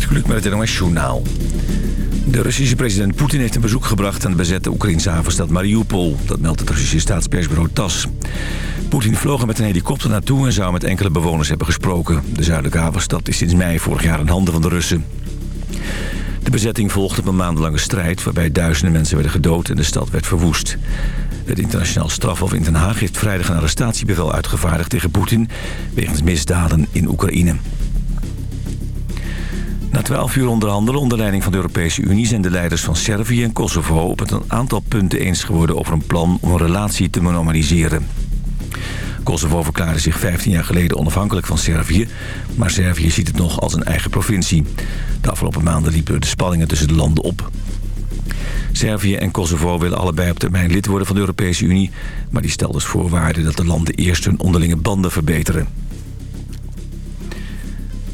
Gert met het NOS Journaal. De Russische president Poetin heeft een bezoek gebracht aan de bezette Oekraïnse havenstad Mariupol. Dat meldt het Russische staatspersbureau TAS. Poetin vloog er met een helikopter naartoe en zou met enkele bewoners hebben gesproken. De zuidelijke havenstad is sinds mei vorig jaar in handen van de Russen. De bezetting volgde op een maandenlange strijd... waarbij duizenden mensen werden gedood en de stad werd verwoest. Het internationaal strafhof in Den Haag heeft vrijdag een arrestatiebevel uitgevaardigd tegen Poetin... wegens misdaden in Oekraïne. Na twaalf uur onderhandelen onder leiding van de Europese Unie... zijn de leiders van Servië en Kosovo op een aantal punten eens geworden... over een plan om een relatie te normaliseren. Kosovo verklaarde zich 15 jaar geleden onafhankelijk van Servië... maar Servië ziet het nog als een eigen provincie. De afgelopen maanden liepen de spanningen tussen de landen op. Servië en Kosovo willen allebei op termijn lid worden van de Europese Unie... maar die stelt als voorwaarde dat de landen eerst hun onderlinge banden verbeteren.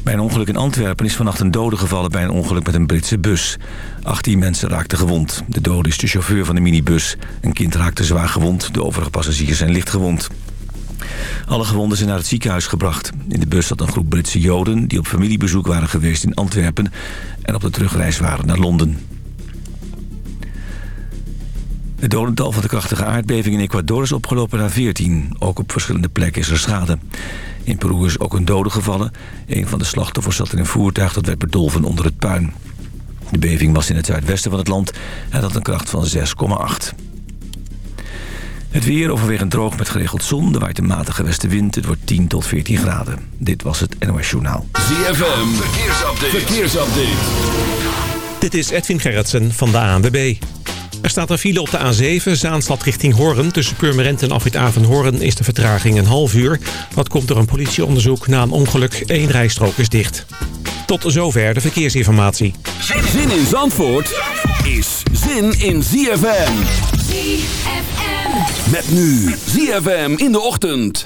Bij een ongeluk in Antwerpen is vannacht een dode gevallen bij een ongeluk met een Britse bus. 18 mensen raakten gewond. De dode is de chauffeur van de minibus. Een kind raakte zwaar gewond. De overige passagiers zijn licht gewond. Alle gewonden zijn naar het ziekenhuis gebracht. In de bus zat een groep Britse Joden die op familiebezoek waren geweest in Antwerpen... en op de terugreis waren naar Londen. Het dodental van de krachtige aardbeving in Ecuador is opgelopen naar 14. Ook op verschillende plekken is er schade. In Peru is ook een dode gevallen. Een van de slachtoffers zat in een voertuig dat werd bedolven onder het puin. De beving was in het zuidwesten van het land en had een kracht van 6,8. Het weer overwegend droog met geregeld zon. Er waait een matige westenwind. Het wordt 10 tot 14 graden. Dit was het NOS Journaal. ZFM, verkeersupdate. verkeersupdate. Dit is Edwin Gerritsen van de ANWB. Er staat een file op de A7, Zaanstad richting Hoorn. Tussen Purmerend en Afrit Hoorn is de vertraging een half uur. Dat komt door een politieonderzoek na een ongeluk. Eén rijstrook is dicht. Tot zover de verkeersinformatie. Zin in Zandvoort is zin in ZFM. ZFM. Met nu ZFM in de ochtend.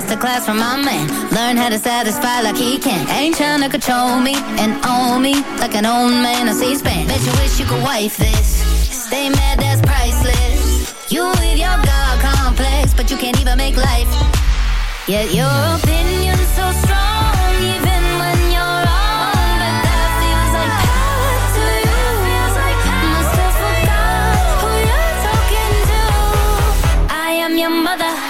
masterclass from my man. Learn how to satisfy like he can. Ain't trying to control me and own me like an old man on C-SPAN. Bet you wish you could wife this. Stay mad, that's priceless. You with your God complex, but you can't even make life. Yet your opinion's so strong, even when you're wrong. But that feels like power to you. Who you're talking to. I am your mother.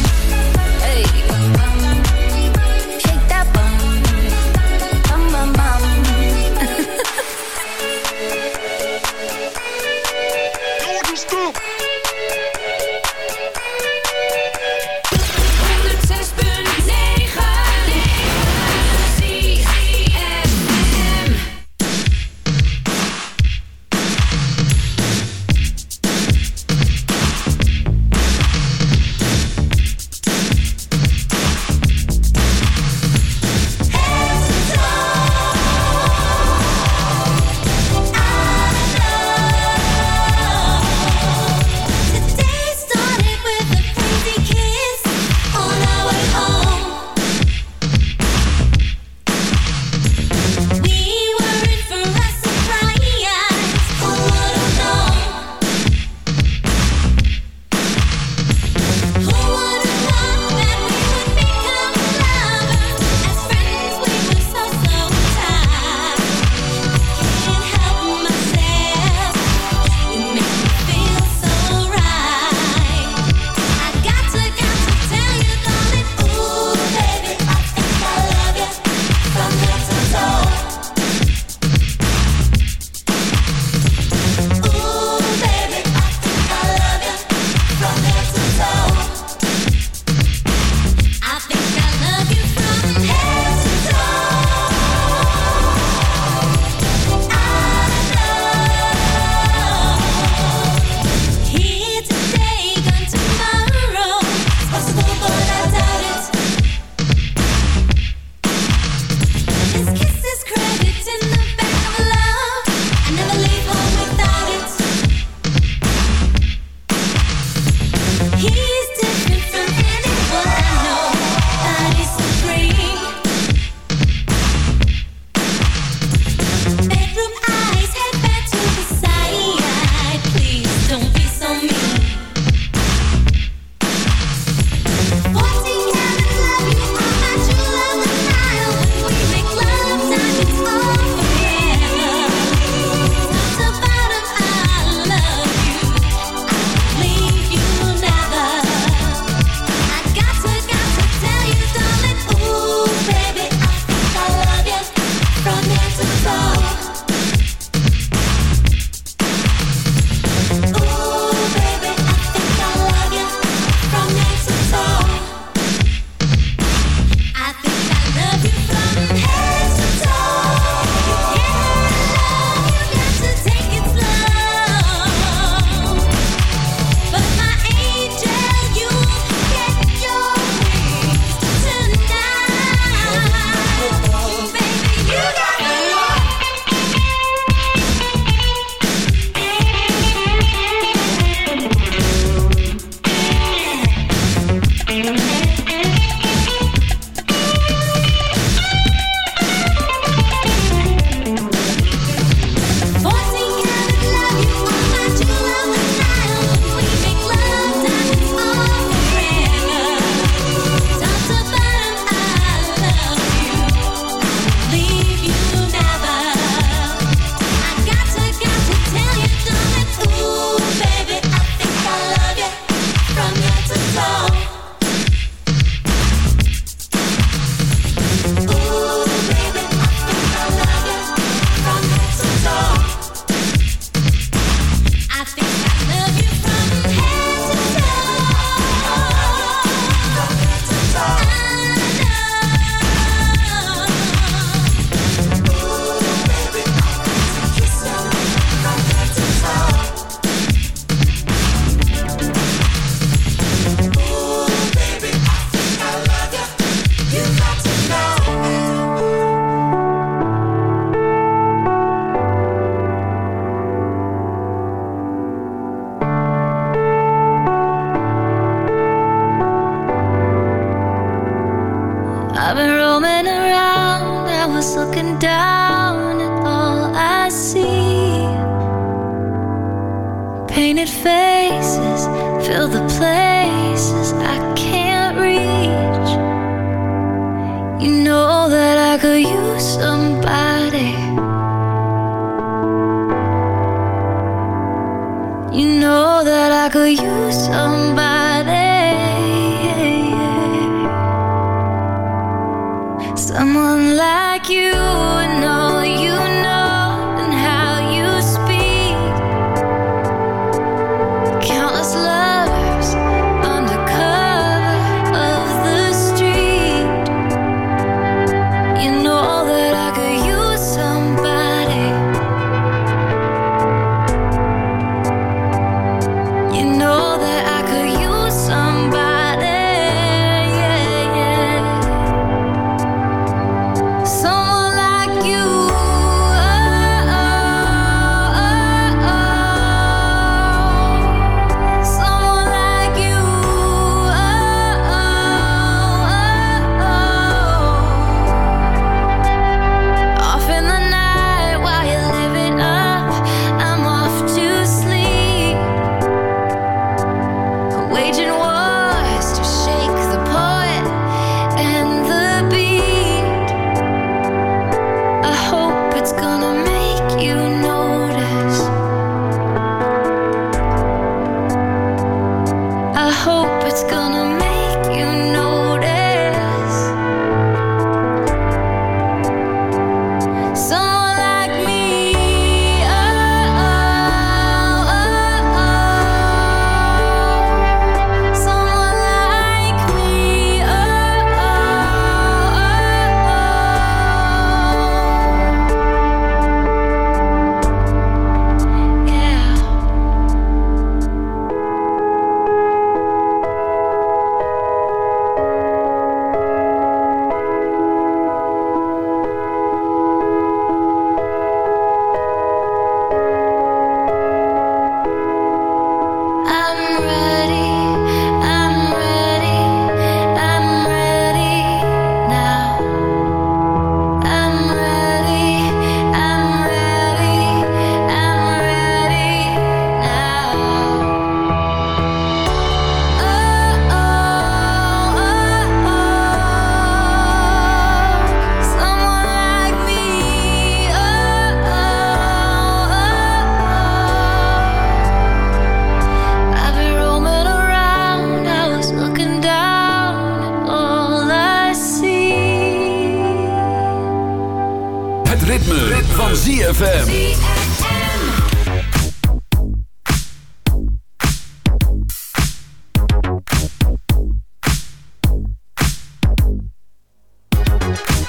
ZFM.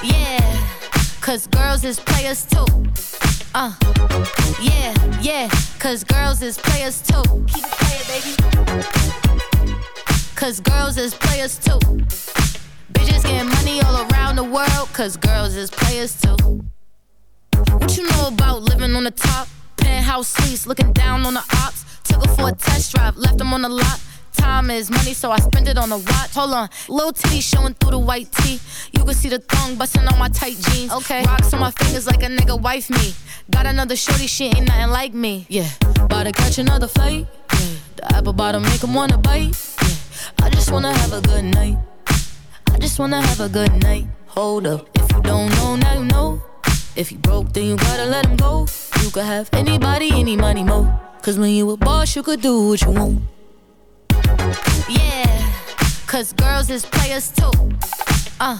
Yeah, cause girls is players too. Uh, yeah, yeah, cause girls is players too. Keep it playing, baby. Cause girls is players too. Bitches getting money all around the world, cause girls is players too. What you know about living on the top? Penthouse suites, looking down on the ops. Took her for a test drive, left them on the lot. Time is money, so I spend it on a watch. Hold on, little titty showing through the white tee. You can see the thong busting on my tight jeans. Okay, rocks on my fingers like a nigga wife me. Got another shorty, she ain't nothing like me. Yeah, about to catch another fight. Yeah, the apple bottom make 'em wanna bite. Yeah, I just wanna have a good night. I just wanna have a good night. Hold up, if you don't know, now you know. If you broke, then you gotta let him go. You could have anybody, any money, mo. Cause when you a boss, you could do what you want. Yeah, cause girls is players too. Uh,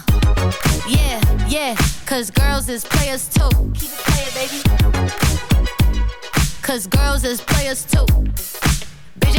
yeah, yeah, cause girls is players too. Keep it playing, baby. Cause girls is players too.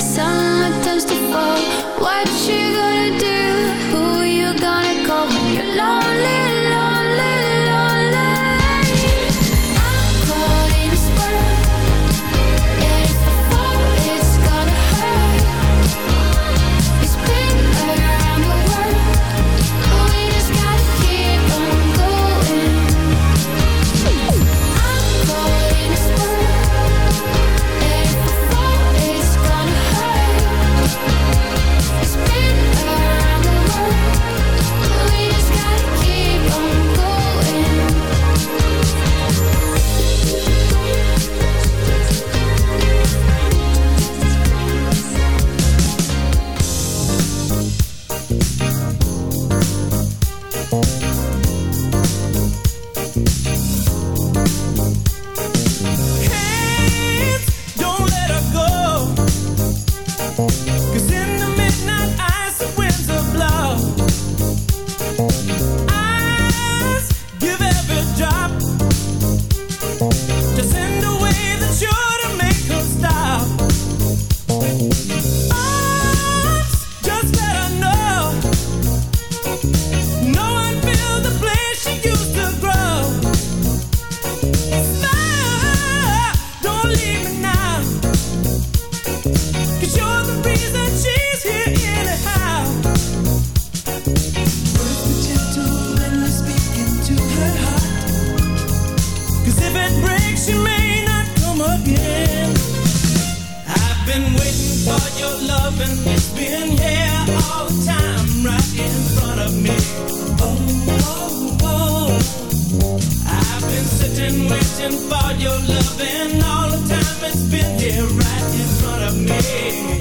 Some waiting, waiting for your loving. All the time it's been here right in front of me.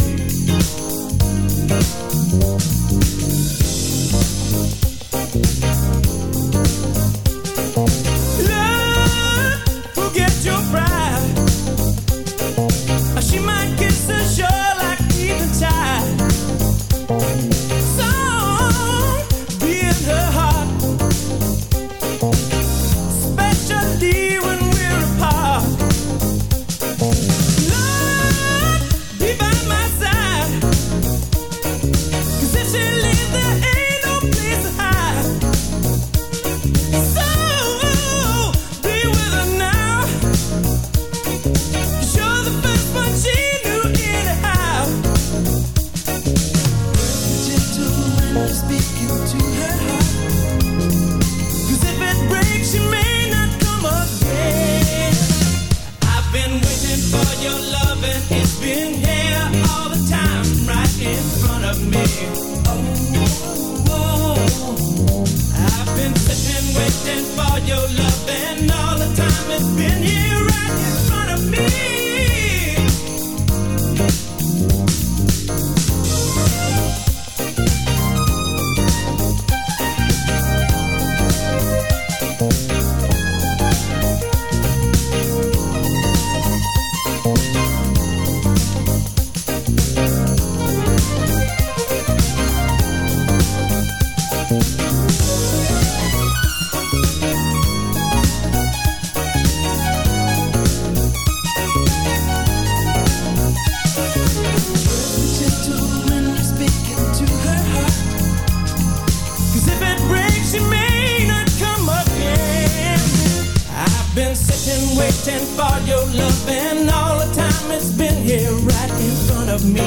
here right in front of me.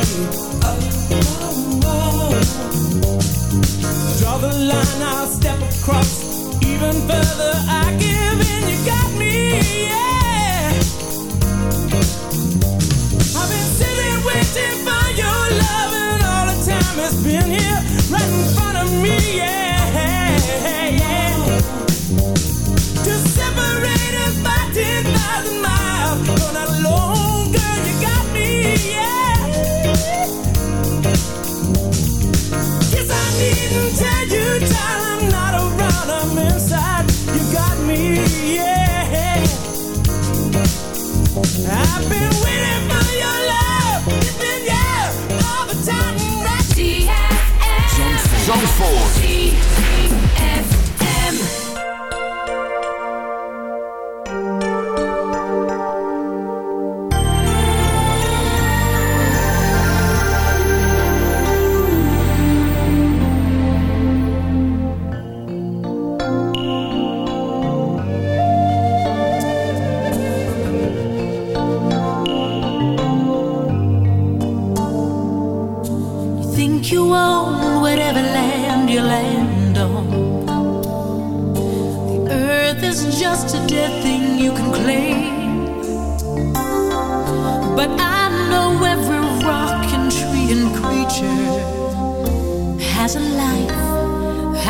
Oh, oh, Draw the line, I'll step across even further. I can. Zandvoort.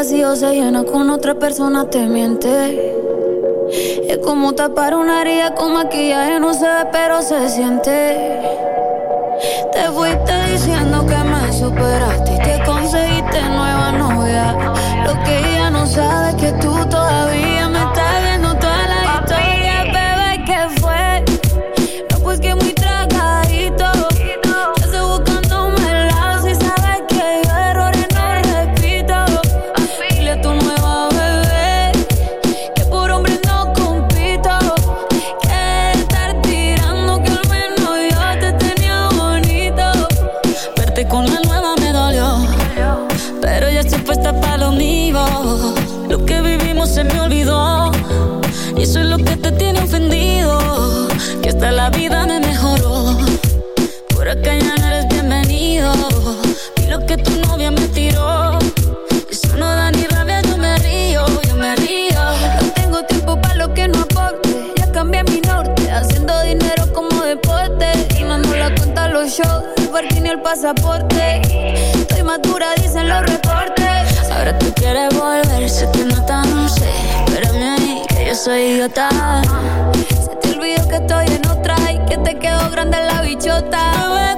vacío se llena con otra persona, te miente. Es como tapar una herida con maquillaje, no se ve, pero se siente. soy idiota. Se te olvidó que estoy en otra y que te quedó grande la bichota.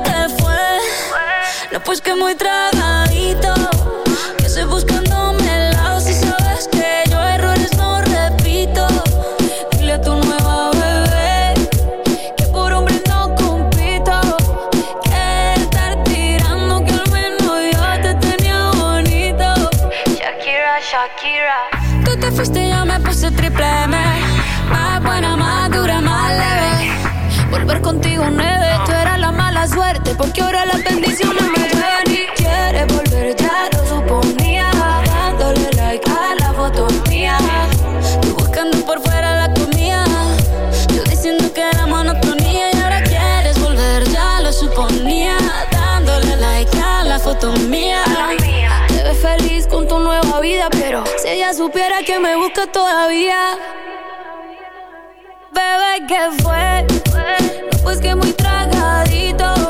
¿Qué fue? No, pues que muy trago con tu nueva vida, pero si ella supiera que me busca todavía. Bebé, ¿qué fue? Pues que muy tragadito.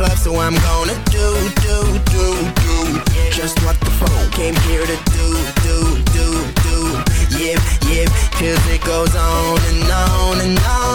club, so I'm gonna do, do, do, do. Just what the phone came here to do, do, do, do. Yeah, yep, cause it goes on and on and on.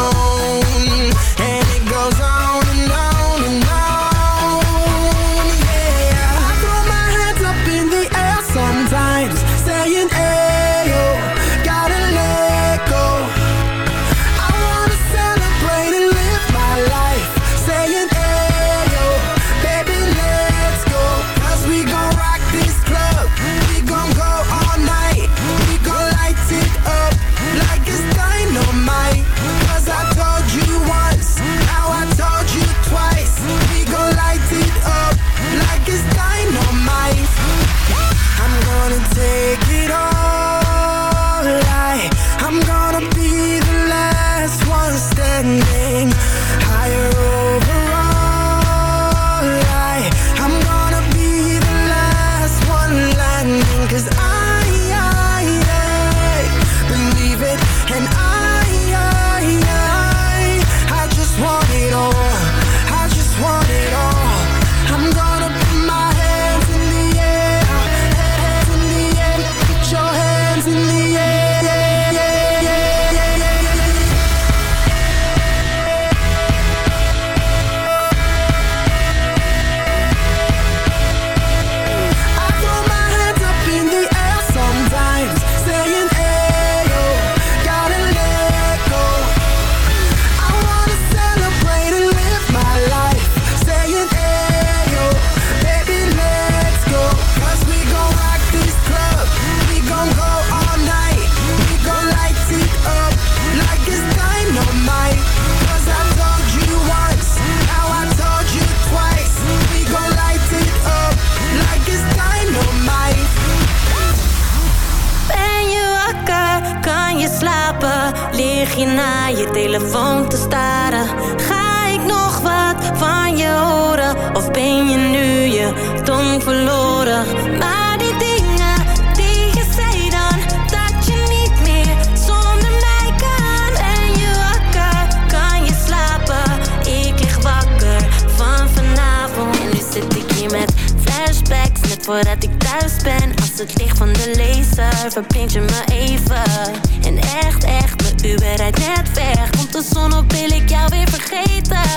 Maar die dingen die je zei dan, dat je niet meer zonder mij kan. En je wakker, kan je slapen? Ik lig wakker van vanavond. En nu zit ik hier met flashbacks, net voordat ik thuis ben. Als het licht van de laser verpint je me even. En echt, echt, mijn Uber rijdt net weg. Komt de zon op, wil ik jou weer vergeten.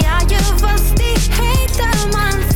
Ja, je was die hete man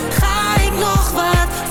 nog wat.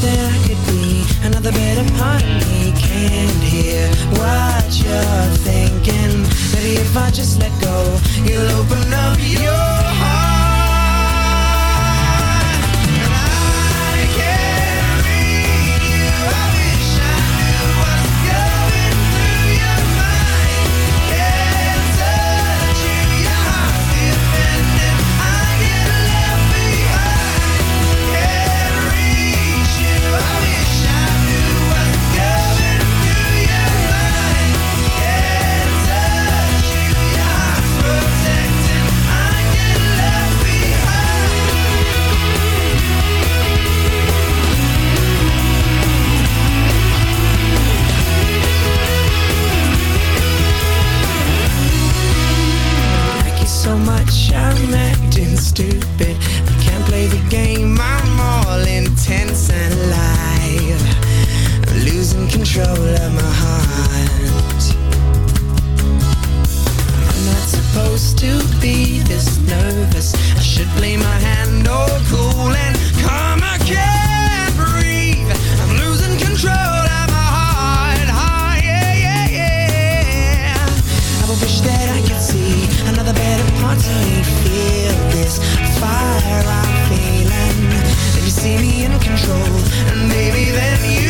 There could be another better part of me. Can't hear what you're thinking. Maybe if I just let go, you'll open up your heart. see me in control, and maybe then you.